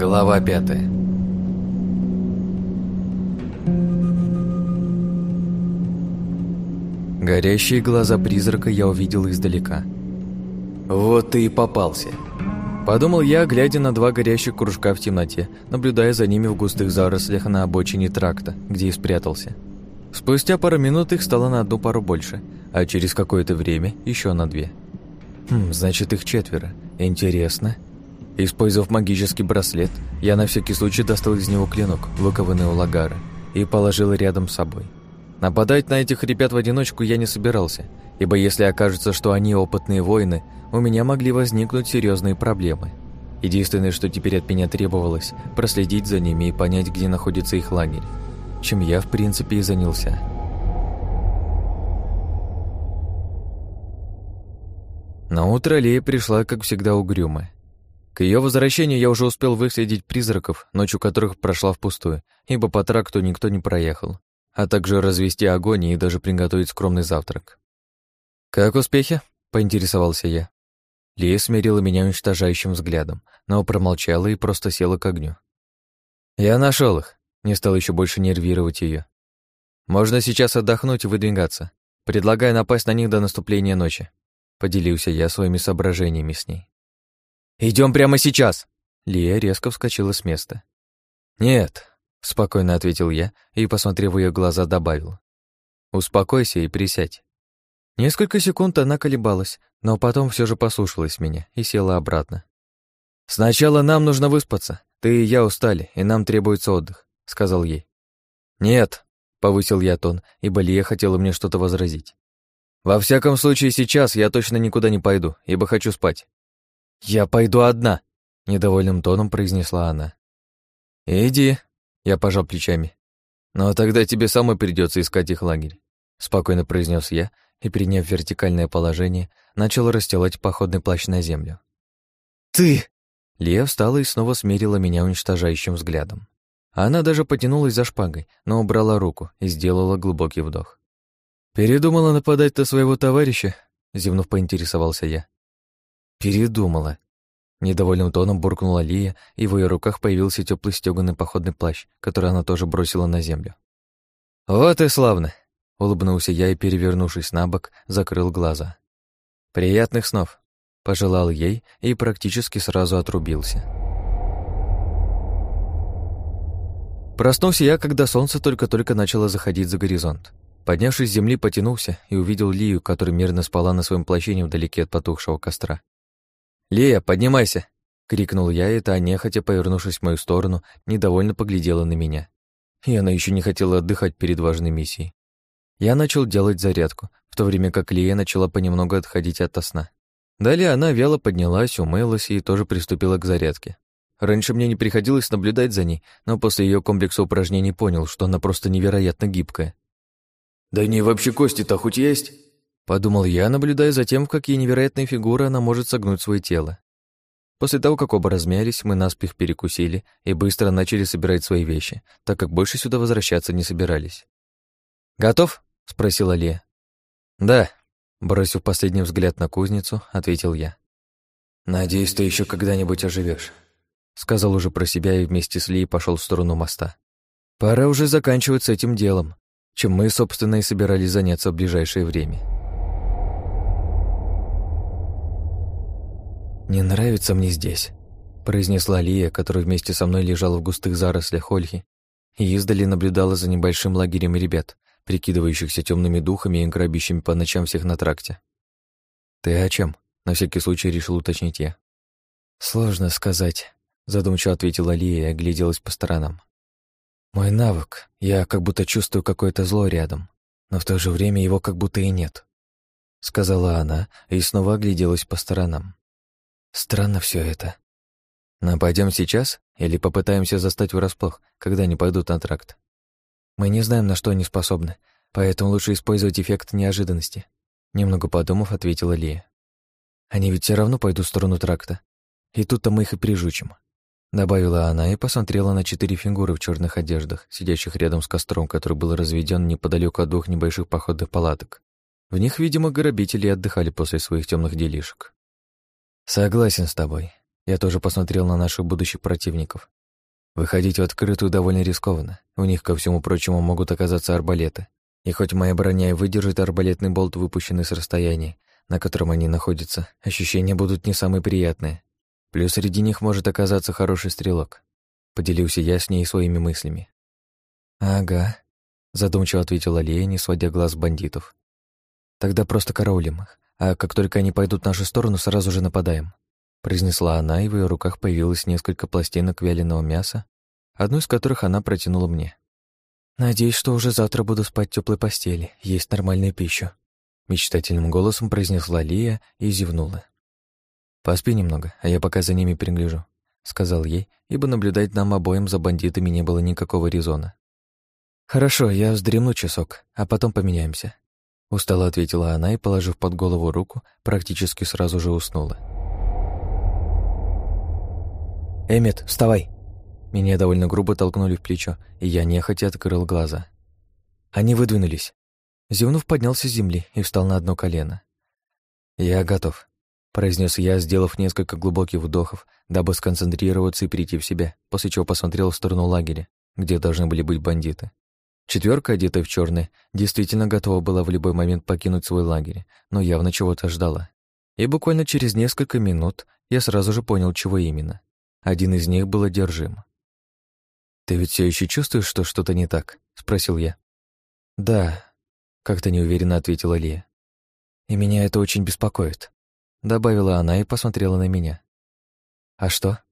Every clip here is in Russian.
Глава пятая. Горящие глаза призрака я увидел издалека. Вот ты и попался. Подумал я, глядя на два горящих кружка в темноте, наблюдая за ними в густых зарослях на обочине тракта, где и спрятался. Спустя пару минут их стало на одну пару больше, а через какое-то время еще на две. Хм, значит, их четверо. Интересно. Использовав магический браслет, я на всякий случай достал из него клинок, выкованный у Лагара, и положил рядом с собой. Нападать на этих ребят в одиночку я не собирался, ибо если окажется, что они опытные воины, у меня могли возникнуть серьезные проблемы. Единственное, что теперь от меня требовалось, проследить за ними и понять, где находится их лагерь, чем я, в принципе, и занялся. На утро Лея пришла, как всегда, угрюмая. К ее возвращению я уже успел выследить призраков, ночью которых прошла впустую, ибо по тракту никто не проехал, а также развести огонь и даже приготовить скромный завтрак. «Как успехи?» — поинтересовался я. Лия смирила меня уничтожающим взглядом, но промолчала и просто села к огню. «Я нашел их», — не стал еще больше нервировать ее. «Можно сейчас отдохнуть и выдвигаться. Предлагаю напасть на них до наступления ночи», — поделился я своими соображениями с ней. Идем прямо сейчас!» Лия резко вскочила с места. «Нет», — спокойно ответил я и, посмотрев в ее глаза, добавил. «Успокойся и присядь». Несколько секунд она колебалась, но потом все же послушалась меня и села обратно. «Сначала нам нужно выспаться. Ты и я устали, и нам требуется отдых», — сказал ей. «Нет», — повысил я тон, ибо Лия хотела мне что-то возразить. «Во всяком случае, сейчас я точно никуда не пойду, ибо хочу спать. «Я пойду одна», — недовольным тоном произнесла она. «Иди», — я пожал плечами. «Но тогда тебе самой придется искать их лагерь», — спокойно произнес я и, приняв вертикальное положение, начал расстилать походный плащ на землю. «Ты!» Лия встала и снова смерила меня уничтожающим взглядом. Она даже потянулась за шпагой, но убрала руку и сделала глубокий вдох. «Передумала нападать на своего товарища?» — зевнув, поинтересовался я. Передумала. Недовольным тоном буркнула Лия, и в ее руках появился теплый стёганый походный плащ, который она тоже бросила на землю. «Вот и славно!» — улыбнулся я и, перевернувшись на бок, закрыл глаза. «Приятных снов!» — пожелал ей и практически сразу отрубился. Проснулся я, когда солнце только-только начало заходить за горизонт. Поднявшись с земли, потянулся и увидел Лию, которая мирно спала на своем плащине вдалеке от потухшего костра. «Лея, поднимайся!» — крикнул я, и та, нехотя повернувшись в мою сторону, недовольно поглядела на меня. И она еще не хотела отдыхать перед важной миссией. Я начал делать зарядку, в то время как Лия начала понемногу отходить от сна. Далее она вяло поднялась, умылась и тоже приступила к зарядке. Раньше мне не приходилось наблюдать за ней, но после ее комплекса упражнений понял, что она просто невероятно гибкая. «Да не вообще кости-то хоть есть?» Подумал я, наблюдая за тем, в какие невероятные фигуры она может согнуть свое тело. После того, как оба размялись, мы наспех перекусили и быстро начали собирать свои вещи, так как больше сюда возвращаться не собирались. «Готов?» — спросила Лия. «Да», — бросив последний взгляд на кузницу, ответил я. «Надеюсь, ты еще когда-нибудь оживешь, сказал уже про себя и вместе с Лией пошел в сторону моста. «Пора уже заканчивать с этим делом, чем мы, собственно, и собирались заняться в ближайшее время». «Не нравится мне здесь», — произнесла Лия, которая вместе со мной лежала в густых зарослях ольхи и издали наблюдала за небольшим лагерем ребят, прикидывающихся темными духами и грабящими по ночам всех на тракте. «Ты о чем? на всякий случай решил уточнить я. «Сложно сказать», — задумчиво ответила Лия и огляделась по сторонам. «Мой навык, я как будто чувствую какое-то зло рядом, но в то же время его как будто и нет», — сказала она и снова огляделась по сторонам. Странно все это. Нападем сейчас или попытаемся застать врасплох, когда они пойдут на тракт? Мы не знаем, на что они способны, поэтому лучше использовать эффект неожиданности. Немного подумав, ответила Лия. Они ведь все равно пойдут в сторону тракта. И тут-то мы их и прижучим. Добавила она и посмотрела на четыре фигуры в черных одеждах, сидящих рядом с костром, который был разведен неподалеку от двух небольших походных палаток. В них, видимо, грабители отдыхали после своих темных делишек. «Согласен с тобой. Я тоже посмотрел на наших будущих противников. Выходить в открытую довольно рискованно. У них, ко всему прочему, могут оказаться арбалеты. И хоть моя броня и выдержит арбалетный болт, выпущенный с расстояния, на котором они находятся, ощущения будут не самые приятные. Плюс среди них может оказаться хороший стрелок. Поделился я с ней своими мыслями. «Ага», — задумчиво ответила Лия, не сводя глаз бандитов. «Тогда просто караулим их, а как только они пойдут в нашу сторону, сразу же нападаем», — произнесла она, и в ее руках появилось несколько пластинок вяленого мяса, одну из которых она протянула мне. «Надеюсь, что уже завтра буду спать в теплой постели, есть нормальную пищу», — мечтательным голосом произнесла Лия и зевнула. «Поспи немного, а я пока за ними пригляжу», — сказал ей, ибо наблюдать нам обоим за бандитами не было никакого резона. «Хорошо, я вздремну часок, а потом поменяемся», — устало ответила она и, положив под голову руку, практически сразу же уснула. «Эммет, вставай!» Меня довольно грубо толкнули в плечо, и я нехотя открыл глаза. Они выдвинулись. Зевнув, поднялся с земли и встал на одно колено. «Я готов», произнес я, сделав несколько глубоких вдохов, дабы сконцентрироваться и прийти в себя, после чего посмотрел в сторону лагеря, где должны были быть бандиты. Четверка, одетая в черное, действительно готова была в любой момент покинуть свой лагерь, но явно чего-то ждала. И буквально через несколько минут я сразу же понял, чего именно. Один из них был одержим. «Ты ведь все еще чувствуешь, что что-то не так?» — спросил я. «Да», — как-то неуверенно ответила Лия. «И меня это очень беспокоит добавила она и посмотрела на меня. А что?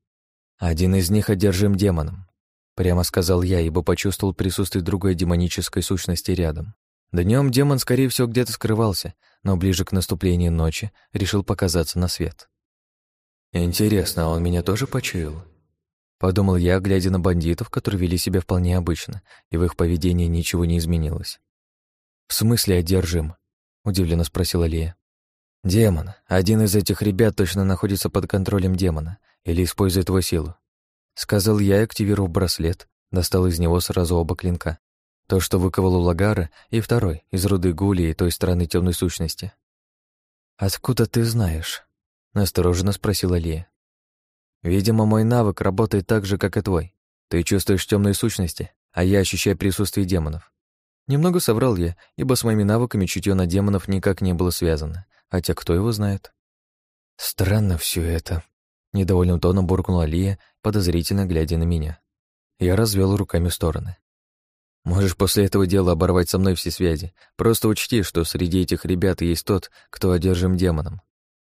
Один из них одержим демоном, прямо сказал я, ибо почувствовал присутствие другой демонической сущности рядом. Днем демон, скорее всего, где-то скрывался, но ближе к наступлению ночи решил показаться на свет. Интересно, а он меня тоже почуял? Подумал я, глядя на бандитов, которые вели себя вполне обычно, и в их поведении ничего не изменилось. «В смысле одержим?» — удивленно спросила Лия. «Демон. Один из этих ребят точно находится под контролем демона или использует его силу», — сказал я, активировав браслет, достал из него сразу оба клинка. То, что выковал у Лагара, и второй, из руды Гули и той стороны темной сущности. «Откуда ты знаешь?» — настороженно спросила Лия. «Видимо, мой навык работает так же, как и твой. Ты чувствуешь темные сущности, а я ощущаю присутствие демонов. Немного соврал я, ибо с моими навыками чутье на демонов никак не было связано хотя кто его знает. Странно все это. Недовольным тоном буркнула Лия, подозрительно глядя на меня. Я развел руками в стороны. Можешь после этого дела оборвать со мной все связи. Просто учти, что среди этих ребят есть тот, кто одержим демоном.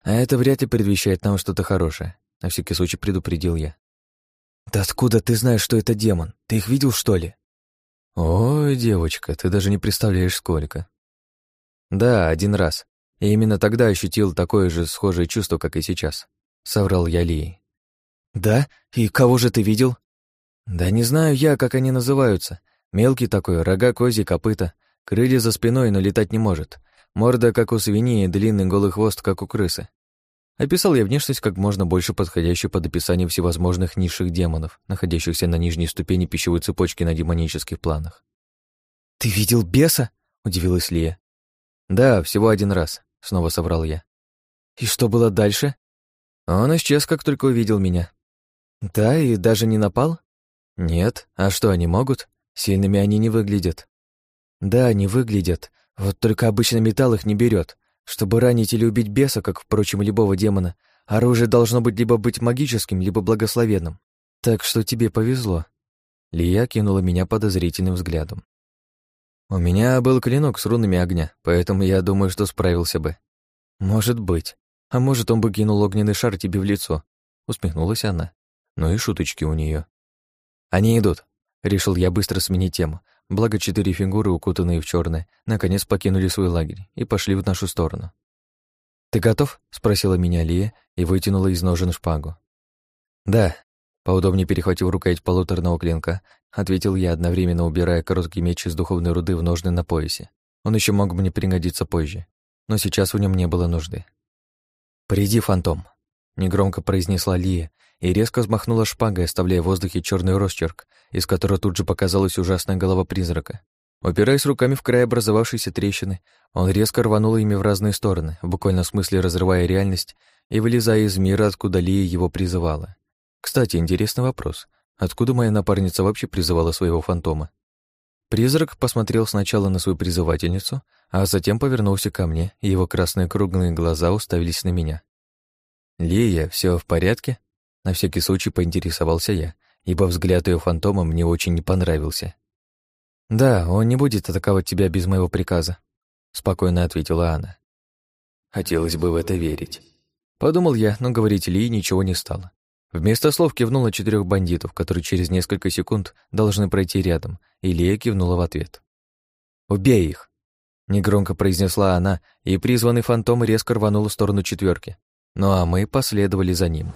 А это вряд ли предвещает нам что-то хорошее. На всякий случай предупредил я. «Да откуда ты знаешь, что это демон? Ты их видел, что ли?» «Ой, девочка, ты даже не представляешь, сколько». «Да, один раз. И именно тогда ощутил такое же схожее чувство, как и сейчас. Соврал я Лии. «Да? И кого же ты видел?» «Да не знаю я, как они называются. Мелкий такой, рога козьи, копыта. Крылья за спиной, но летать не может. Морда, как у свиньи, и длинный голый хвост, как у крысы. Описал я внешность как можно больше подходящую под описание всевозможных низших демонов, находящихся на нижней ступени пищевой цепочки на демонических планах. «Ты видел беса?» — удивилась Лия. «Да, всего один раз снова соврал я. И что было дальше? Он исчез, как только увидел меня. Да, и даже не напал? Нет. А что они могут? Сильными они не выглядят. Да, не выглядят. Вот только обычно металл их не берет. Чтобы ранить или убить беса, как, впрочем, любого демона, оружие должно быть либо быть магическим, либо благословенным. Так что тебе повезло. Лия кинула меня подозрительным взглядом. У меня был клинок с рунами огня, поэтому я думаю, что справился бы. Может быть. А может, он бы кинул огненный шар тебе в лицо. Усмехнулась она. Ну и шуточки у нее. Они идут. Решил я быстро сменить тему. Благо четыре фигуры, укутанные в черное, наконец покинули свой лагерь и пошли в нашу сторону. «Ты готов?» — спросила меня Лия и вытянула из ножен шпагу. «Да», Поудобнее перехватив рукоять полуторного клинка, ответил я, одновременно убирая короткий меч из духовной руды в ножны на поясе. Он еще мог мне пригодиться позже, но сейчас в нем не было нужды. «Приди, фантом!» — негромко произнесла Лия и резко взмахнула шпагой, оставляя в воздухе черный росчерк, из которого тут же показалась ужасная голова призрака. Упираясь руками в край образовавшейся трещины, он резко рванул ими в разные стороны, в буквальном смысле разрывая реальность и вылезая из мира, откуда Лия его призывала. Кстати, интересный вопрос. Откуда моя напарница вообще призывала своего фантома? Призрак посмотрел сначала на свою призывательницу, а затем повернулся ко мне, и его красные круглые глаза уставились на меня. «Лия, все в порядке?» На всякий случай поинтересовался я, ибо взгляд ее фантома мне очень не понравился. «Да, он не будет атаковать тебя без моего приказа», — спокойно ответила она. «Хотелось бы в это верить». Подумал я, но говорить Ли ничего не стало. Вместо слов кивнула четырех бандитов, которые через несколько секунд должны пройти рядом, и Лия кивнула в ответ. «Убей их!» Негромко произнесла она, и призванный фантом резко рванул в сторону четверки. Ну а мы последовали за ним.